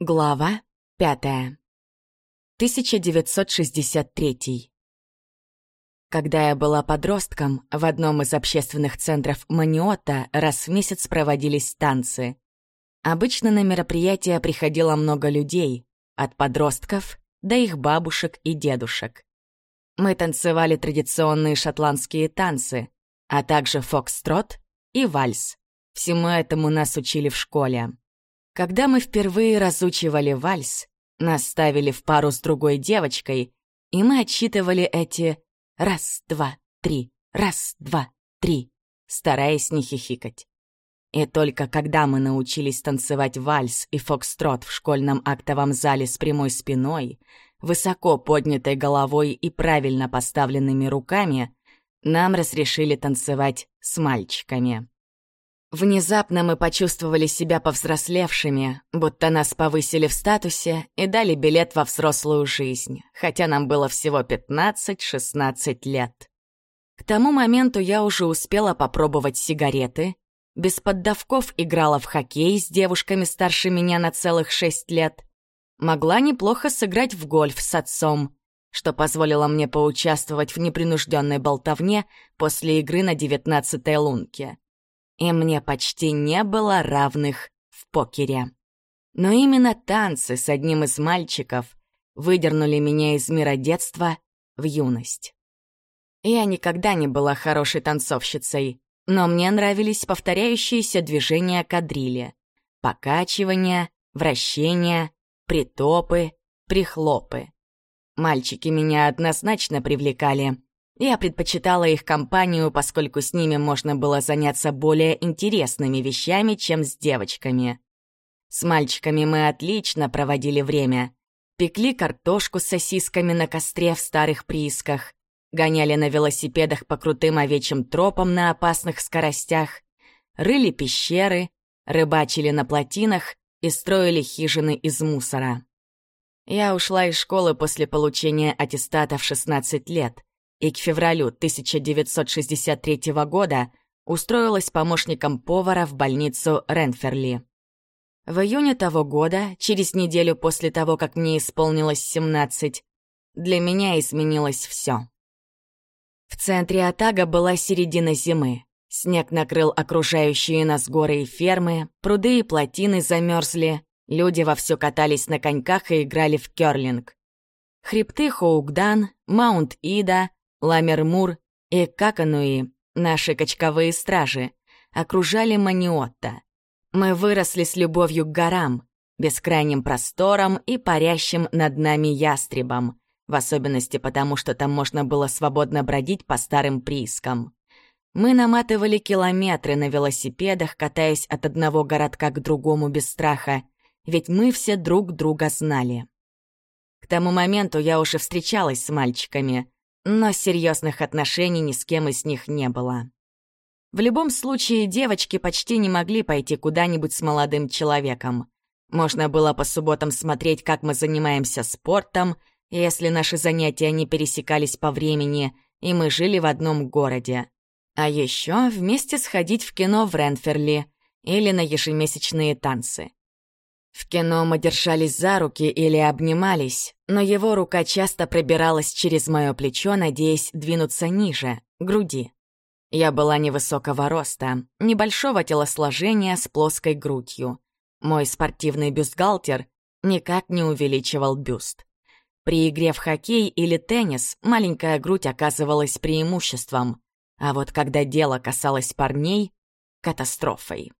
Глава пятая. 1963. Когда я была подростком, в одном из общественных центров Маниота раз в месяц проводились танцы. Обычно на мероприятия приходило много людей, от подростков до их бабушек и дедушек. Мы танцевали традиционные шотландские танцы, а также фокстрот и вальс. Всему этому нас учили в школе. Когда мы впервые разучивали вальс, нас ставили в пару с другой девочкой, и мы отсчитывали эти «раз, два, три, раз, два, три», стараясь не хихикать. И только когда мы научились танцевать вальс и фокстрот в школьном актовом зале с прямой спиной, высоко поднятой головой и правильно поставленными руками, нам разрешили танцевать с мальчиками. Внезапно мы почувствовали себя повзрослевшими, будто нас повысили в статусе и дали билет во взрослую жизнь, хотя нам было всего 15-16 лет. К тому моменту я уже успела попробовать сигареты, без поддавков играла в хоккей с девушками старше меня на целых 6 лет, могла неплохо сыграть в гольф с отцом, что позволило мне поучаствовать в непринужденной болтовне после игры на девятнадцатой лунке и мне почти не было равных в покере. Но именно танцы с одним из мальчиков выдернули меня из мира детства в юность. Я никогда не была хорошей танцовщицей, но мне нравились повторяющиеся движения кадрили, покачивания, вращения, притопы, прихлопы. Мальчики меня однозначно привлекали, я предпочитала их компанию, поскольку с ними можно было заняться более интересными вещами, чем с девочками. С мальчиками мы отлично проводили время. Пекли картошку с сосисками на костре в старых приисках, гоняли на велосипедах по крутым овечьим тропам на опасных скоростях, рыли пещеры, рыбачили на плотинах и строили хижины из мусора. Я ушла из школы после получения аттестата в 16 лет и к февралю 1963 года устроилась помощником повара в больницу Ренферли. В июне того года, через неделю после того, как мне исполнилось 17, для меня изменилось все. В центре Атага была середина зимы. Снег накрыл окружающие нас горы и фермы, пруды и плотины замерзли, люди вовсю катались на коньках и играли в кёрлинг. Хребты Хоукдан, Маунт-Ида, Ламермур и Какануи, наши качковые стражи, окружали Маниотта. Мы выросли с любовью к горам, бескрайним просторам и парящим над нами ястребом, в особенности потому, что там можно было свободно бродить по старым приискам. Мы наматывали километры на велосипедах, катаясь от одного городка к другому без страха, ведь мы все друг друга знали. К тому моменту я уже встречалась с мальчиками, но серьезных отношений ни с кем из них не было. В любом случае, девочки почти не могли пойти куда-нибудь с молодым человеком. Можно было по субботам смотреть, как мы занимаемся спортом, если наши занятия не пересекались по времени, и мы жили в одном городе. А еще вместе сходить в кино в Ренферли или на ежемесячные танцы. В кино мы держались за руки или обнимались, но его рука часто пробиралась через мое плечо, надеясь двинуться ниже, груди. Я была невысокого роста, небольшого телосложения с плоской грудью. Мой спортивный бюстгальтер никак не увеличивал бюст. При игре в хоккей или теннис маленькая грудь оказывалась преимуществом, а вот когда дело касалось парней — катастрофой.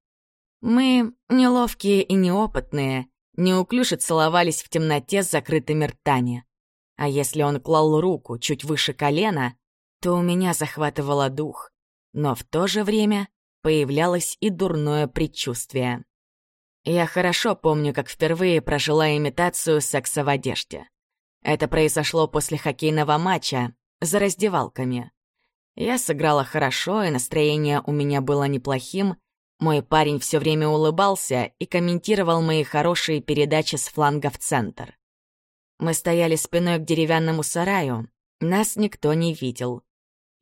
Мы, неловкие и неопытные, неуклюже целовались в темноте с закрытыми ртами. А если он клал руку чуть выше колена, то у меня захватывало дух. Но в то же время появлялось и дурное предчувствие. Я хорошо помню, как впервые прожила имитацию секса в одежде. Это произошло после хоккейного матча, за раздевалками. Я сыграла хорошо, и настроение у меня было неплохим, мой парень все время улыбался и комментировал мои хорошие передачи с фланга в центр. Мы стояли спиной к деревянному сараю, нас никто не видел.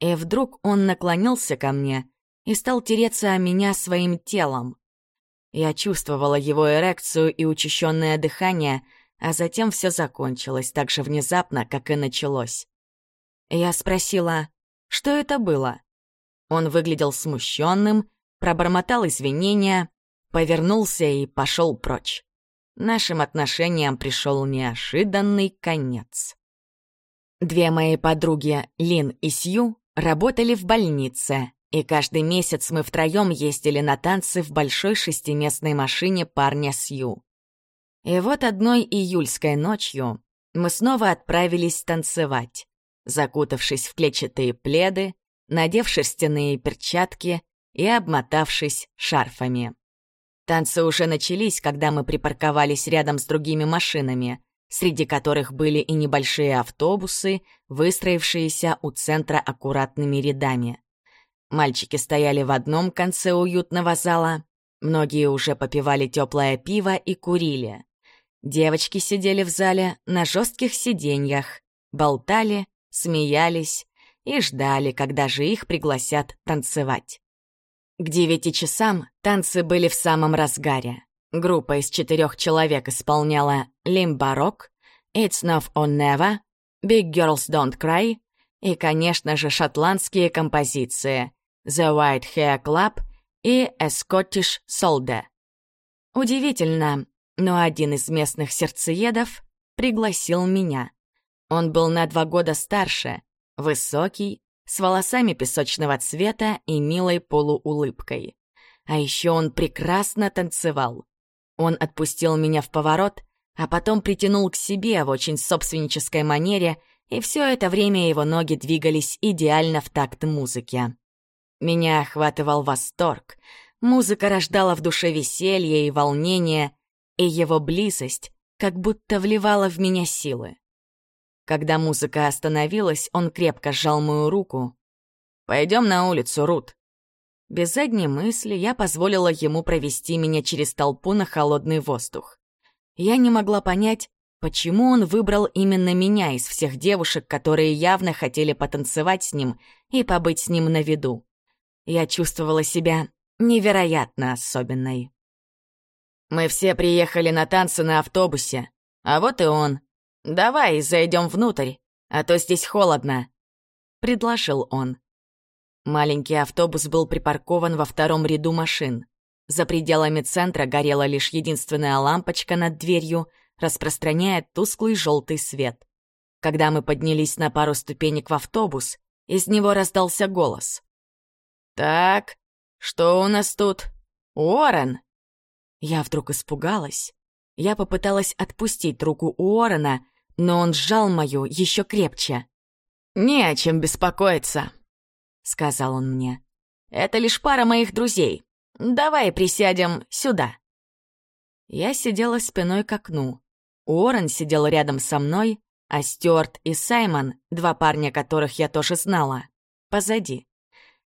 И вдруг он наклонился ко мне и стал тереться о меня своим телом. Я чувствовала его эрекцию и учащенное дыхание, а затем все закончилось так же внезапно, как и началось. Я спросила, что это было? Он выглядел смущенным, пробормотал извинения, повернулся и пошел прочь. Нашим отношениям пришел неожиданный конец. Две мои подруги, Лин и Сью, работали в больнице, и каждый месяц мы втроем ездили на танцы в большой шестиместной машине парня Сью. И вот одной июльской ночью мы снова отправились танцевать, закутавшись в клетчатые пледы, надев шерстяные перчатки и обмотавшись шарфами. Танцы уже начались, когда мы припарковались рядом с другими машинами, среди которых были и небольшие автобусы, выстроившиеся у центра аккуратными рядами. Мальчики стояли в одном конце уютного зала, многие уже попивали теплое пиво и курили. Девочки сидели в зале на жестких сиденьях, болтали, смеялись и ждали, когда же их пригласят танцевать. К девяти часам танцы были в самом разгаре. Группа из четырех человек исполняла «Лимбарок», «It's Not on Never», «Big Girls Don't Cry» и, конечно же, шотландские композиции The White Hair Club и A Scottish Soldier. Удивительно, но один из местных сердцеедов пригласил меня. Он был на два года старше, высокий, с волосами песочного цвета и милой полуулыбкой. А еще он прекрасно танцевал. Он отпустил меня в поворот, а потом притянул к себе в очень собственнической манере, и все это время его ноги двигались идеально в такт музыке. Меня охватывал восторг. Музыка рождала в душе веселье и волнение, и его близость как будто вливала в меня силы. Когда музыка остановилась, он крепко сжал мою руку. «Пойдем на улицу, Рут». Без задней мысли я позволила ему провести меня через толпу на холодный воздух. Я не могла понять, почему он выбрал именно меня из всех девушек, которые явно хотели потанцевать с ним и побыть с ним на виду. Я чувствовала себя невероятно особенной. Мы все приехали на танцы на автобусе, а вот и он. Давай зайдем внутрь, а то здесь холодно, предложил он. Маленький автобус был припаркован во втором ряду машин. За пределами центра горела лишь единственная лампочка над дверью, распространяя тусклый желтый свет. Когда мы поднялись на пару ступенек в автобус, из него раздался голос. «Так, что у нас тут? Уоррен?» Я вдруг испугалась. Я попыталась отпустить руку Уоррена, но он сжал мою еще крепче. «Не о чем беспокоиться», — сказал он мне. «Это лишь пара моих друзей. Давай присядем сюда». Я сидела спиной к окну. Уоррен сидел рядом со мной, а Стюарт и Саймон, два парня которых я тоже знала, позади.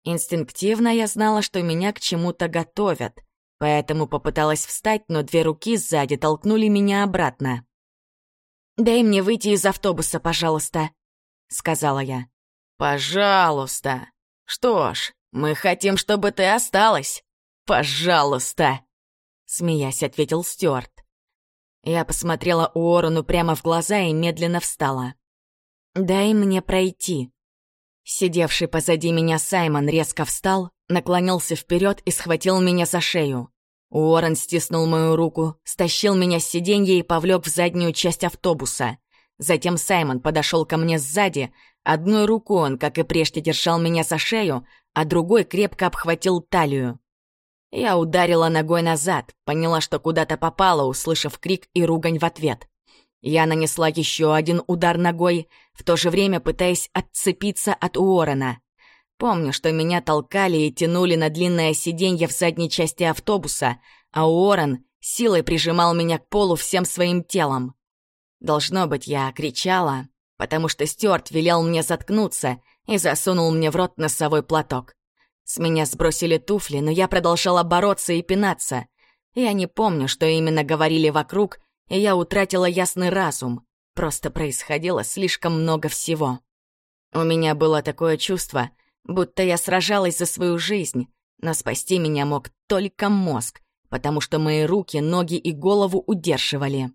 Инстинктивно я знала, что меня к чему-то готовят, поэтому попыталась встать, но две руки сзади толкнули меня обратно. «Дай мне выйти из автобуса, пожалуйста», — сказала я. «Пожалуйста. Что ж, мы хотим, чтобы ты осталась. Пожалуйста», — смеясь ответил Стюарт. Я посмотрела Уоррену прямо в глаза и медленно встала. «Дай мне пройти», Сидевший позади меня Саймон резко встал, наклонился вперед и схватил меня за шею. Уоррен стиснул мою руку, стащил меня с сиденья и повлек в заднюю часть автобуса. Затем Саймон подошел ко мне сзади. Одной рукой он, как и прежде, держал меня за шею, а другой крепко обхватил талию. Я ударила ногой назад, поняла, что куда-то попала, услышав крик и ругань в ответ. Я нанесла еще один удар ногой, в то же время пытаясь отцепиться от Уоррена. Помню, что меня толкали и тянули на длинное сиденье в задней части автобуса, а Уоррен силой прижимал меня к полу всем своим телом. Должно быть, я кричала, потому что Стюарт велел мне заткнуться и засунул мне в рот носовой платок. С меня сбросили туфли, но я продолжала бороться и пинаться. Я не помню, что именно говорили вокруг, и я утратила ясный разум. Просто происходило слишком много всего. У меня было такое чувство, будто я сражалась за свою жизнь, но спасти меня мог только мозг, потому что мои руки, ноги и голову удерживали.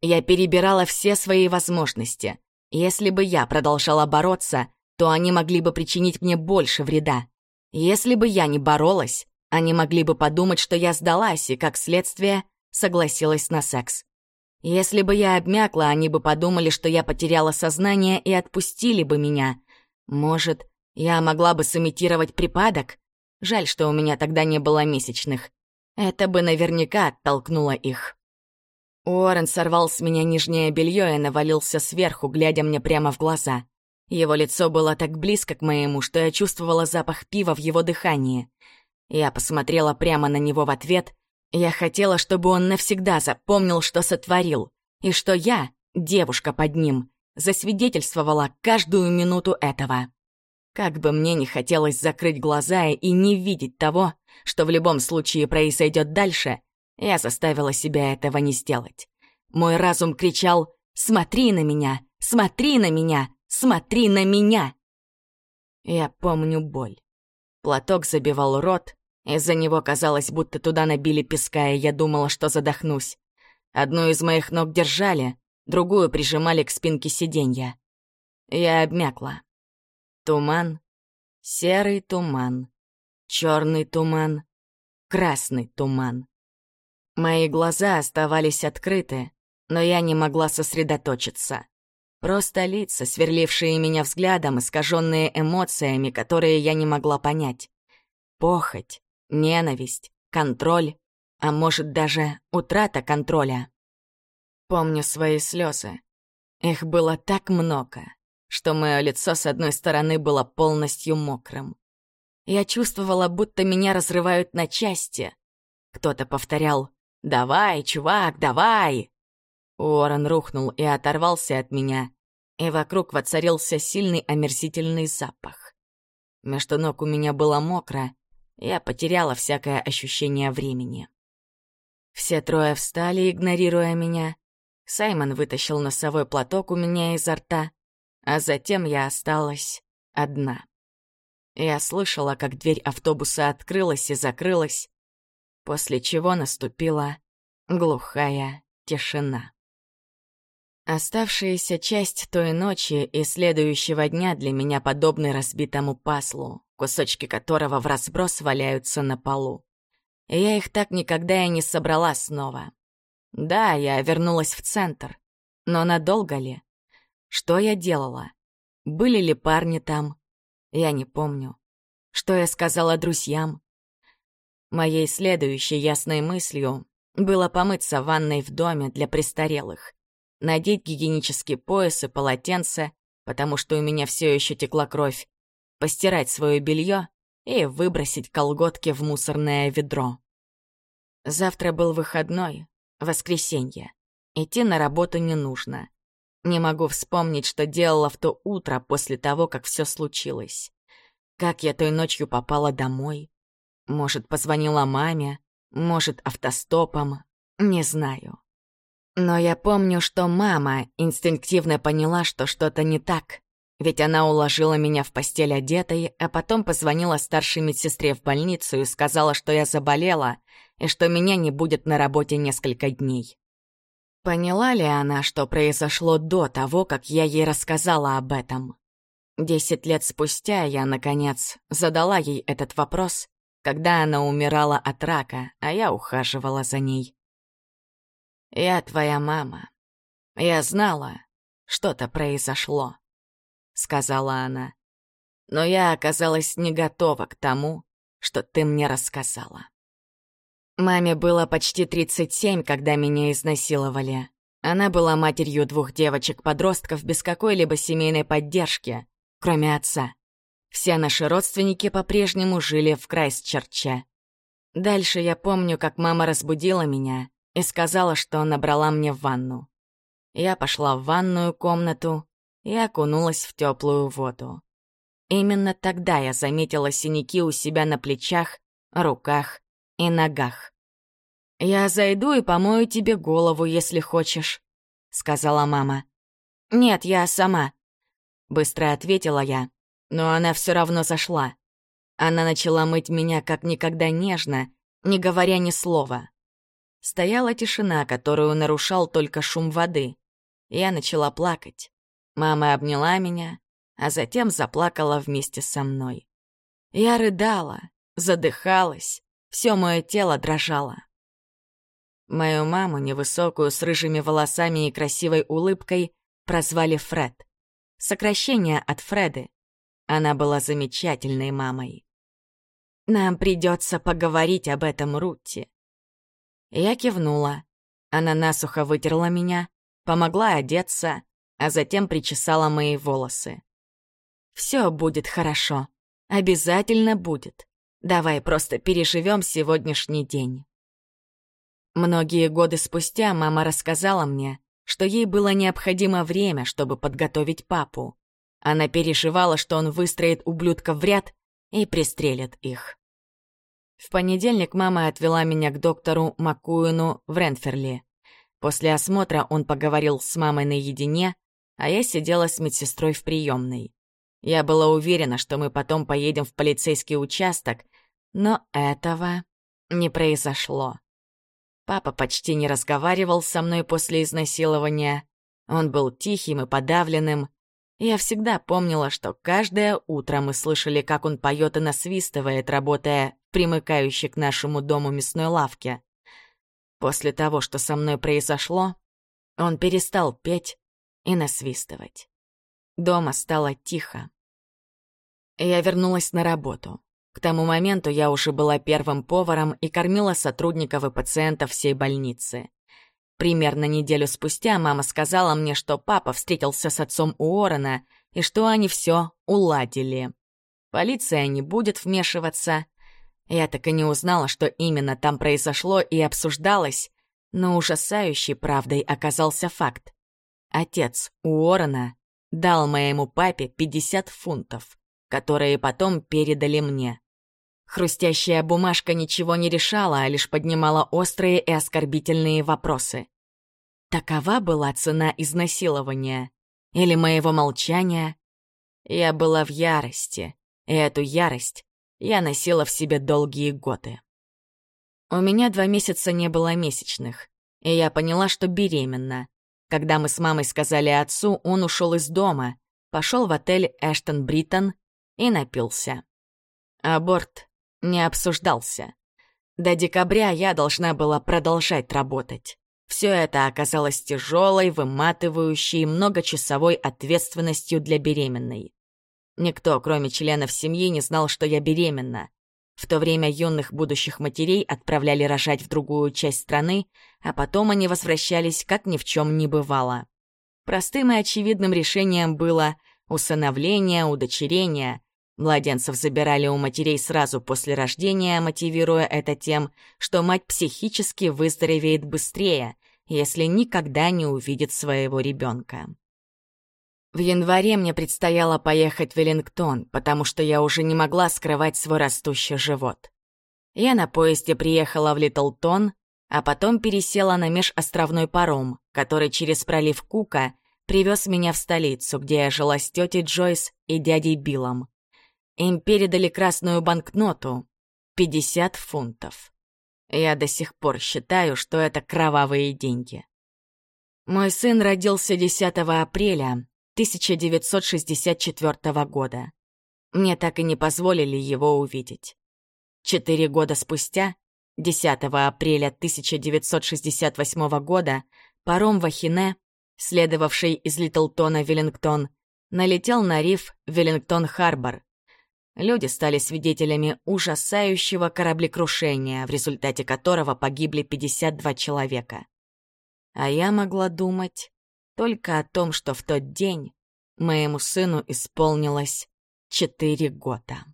Я перебирала все свои возможности. Если бы я продолжала бороться, то они могли бы причинить мне больше вреда. Если бы я не боролась, они могли бы подумать, что я сдалась и, как следствие, согласилась на секс. Если бы я обмякла, они бы подумали, что я потеряла сознание и отпустили бы меня. Может, я могла бы сымитировать припадок? Жаль, что у меня тогда не было месячных. Это бы наверняка оттолкнуло их. Уоррен сорвал с меня нижнее белье и навалился сверху, глядя мне прямо в глаза. Его лицо было так близко к моему, что я чувствовала запах пива в его дыхании. Я посмотрела прямо на него в ответ. Я хотела, чтобы он навсегда запомнил, что сотворил, и что я, девушка под ним, засвидетельствовала каждую минуту этого. Как бы мне не хотелось закрыть глаза и не видеть того, что в любом случае произойдет дальше, я заставила себя этого не сделать. Мой разум кричал «Смотри на меня! Смотри на меня! Смотри на меня!» Я помню боль. Платок забивал рот, из-за него казалось, будто туда набили песка, и я думала, что задохнусь. Одну из моих ног держали, другую прижимали к спинке сиденья. Я обмякла. Туман, серый туман, черный туман, красный туман. Мои глаза оставались открыты, но я не могла сосредоточиться. Просто лица, сверлившие меня взглядом, искаженные эмоциями, которые я не могла понять. Похоть, ненависть, контроль, а может даже утрата контроля. Помню свои слезы. Их было так много что мое лицо с одной стороны было полностью мокрым. Я чувствовала, будто меня разрывают на части. Кто-то повторял «Давай, чувак, давай!» Уоррен рухнул и оторвался от меня, и вокруг воцарился сильный омерзительный запах. Между ног у меня было мокро, я потеряла всякое ощущение времени. Все трое встали, игнорируя меня. Саймон вытащил носовой платок у меня изо рта, а затем я осталась одна. Я слышала, как дверь автобуса открылась и закрылась, после чего наступила глухая тишина. Оставшаяся часть той ночи и следующего дня для меня подобны разбитому паслу, кусочки которого в разброс валяются на полу. И я их так никогда и не собрала снова. Да, я вернулась в центр, но надолго ли? Что я делала? Были ли парни там? Я не помню. Что я сказала друзьям? Моей следующей ясной мыслью было помыться в ванной в доме для престарелых, надеть гигиенический пояс и полотенце, потому что у меня все еще текла кровь, постирать свое белье и выбросить колготки в мусорное ведро. Завтра был выходной, воскресенье. Идти на работу не нужно. Не могу вспомнить, что делала в то утро после того, как все случилось. Как я той ночью попала домой? Может, позвонила маме? Может, автостопом? Не знаю. Но я помню, что мама инстинктивно поняла, что что-то не так. Ведь она уложила меня в постель одетой, а потом позвонила старшей медсестре в больницу и сказала, что я заболела и что меня не будет на работе несколько дней. Поняла ли она, что произошло до того, как я ей рассказала об этом? Десять лет спустя я, наконец, задала ей этот вопрос, когда она умирала от рака, а я ухаживала за ней. «Я твоя мама. Я знала, что-то произошло», — сказала она. «Но я оказалась не готова к тому, что ты мне рассказала». Маме было почти 37, когда меня изнасиловали. Она была матерью двух девочек-подростков без какой-либо семейной поддержки, кроме отца. Все наши родственники по-прежнему жили в Крайстчерче. Дальше я помню, как мама разбудила меня и сказала, что набрала мне в ванну. Я пошла в ванную комнату и окунулась в теплую воду. Именно тогда я заметила синяки у себя на плечах, руках и ногах. «Я зайду и помою тебе голову, если хочешь», — сказала мама. «Нет, я сама», — быстро ответила я, но она все равно зашла. Она начала мыть меня как никогда нежно, не говоря ни слова. Стояла тишина, которую нарушал только шум воды. Я начала плакать. Мама обняла меня, а затем заплакала вместе со мной. Я рыдала, задыхалась, все мое тело дрожало. Мою маму, невысокую, с рыжими волосами и красивой улыбкой, прозвали Фред. Сокращение от Фреды. Она была замечательной мамой. «Нам придется поговорить об этом, Рутти». Я кивнула. Она насухо вытерла меня, помогла одеться, а затем причесала мои волосы. «Все будет хорошо. Обязательно будет. Давай просто переживем сегодняшний день». Многие годы спустя мама рассказала мне, что ей было необходимо время, чтобы подготовить папу. Она переживала, что он выстроит ублюдков в ряд и пристрелит их. В понедельник мама отвела меня к доктору Маккуину в Ренферли. После осмотра он поговорил с мамой наедине, а я сидела с медсестрой в приемной. Я была уверена, что мы потом поедем в полицейский участок, но этого не произошло. Папа почти не разговаривал со мной после изнасилования. Он был тихим и подавленным. Я всегда помнила, что каждое утро мы слышали, как он поет и насвистывает, работая примыкающей к нашему дому мясной лавке. После того, что со мной произошло, он перестал петь и насвистывать. Дома стало тихо. Я вернулась на работу. К тому моменту я уже была первым поваром и кормила сотрудников и пациентов всей больницы. Примерно неделю спустя мама сказала мне, что папа встретился с отцом Уоррена и что они все уладили. Полиция не будет вмешиваться, я так и не узнала, что именно там произошло и обсуждалось, но ужасающей правдой оказался факт. Отец Уоррена дал моему папе 50 фунтов, которые потом передали мне. Хрустящая бумажка ничего не решала, а лишь поднимала острые и оскорбительные вопросы. Такова была цена изнасилования или моего молчания. Я была в ярости, и эту ярость я носила в себе долгие годы. У меня два месяца не было месячных, и я поняла, что беременна. Когда мы с мамой сказали отцу, он ушел из дома, пошел в отель Эштон Бриттон и напился. Аборт не обсуждался. До декабря я должна была продолжать работать. Все это оказалось тяжелой, выматывающей, многочасовой ответственностью для беременной. Никто, кроме членов семьи, не знал, что я беременна. В то время юных будущих матерей отправляли рожать в другую часть страны, а потом они возвращались, как ни в чем не бывало. Простым и очевидным решением было усыновление, удочерение. Младенцев забирали у матерей сразу после рождения, мотивируя это тем, что мать психически выздоровеет быстрее, если никогда не увидит своего ребенка. В январе мне предстояло поехать в Веллингтон, потому что я уже не могла скрывать свой растущий живот. Я на поезде приехала в Литлтон, а потом пересела на межостровной паром, который через пролив Кука привез меня в столицу, где я жила с тетей Джойс и дядей Биллом. Им передали красную банкноту — 50 фунтов. Я до сих пор считаю, что это кровавые деньги. Мой сын родился 10 апреля, 1964 года. Мне так и не позволили его увидеть. Четыре года спустя, 10 апреля 1968 года, паром Вахине, следовавший из Литлтона в Веллингтон, налетел на риф Веллингтон-Харбор. Люди стали свидетелями ужасающего кораблекрушения, в результате которого погибли 52 человека. А я могла думать только о том, что в тот день моему сыну исполнилось четыре года.